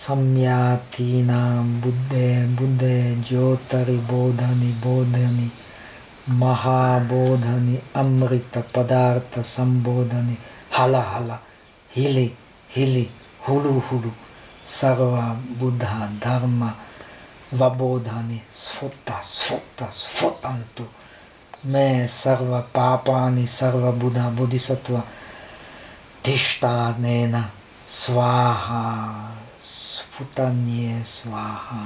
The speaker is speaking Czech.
Samyatinam Buddhe Buddhe Jyotari Bodhani Bodhani Mahabodhani Amrita Padartha Sambodhani Hala Hala Hili Hili Hulu Hulu Sarva Buddha Dharma Vabodhani Sfota Sfota Sfotantu Me Sarva Papani Sarva Buddha Bodhisattva Tishtadnena Svaha Sputanye Svaha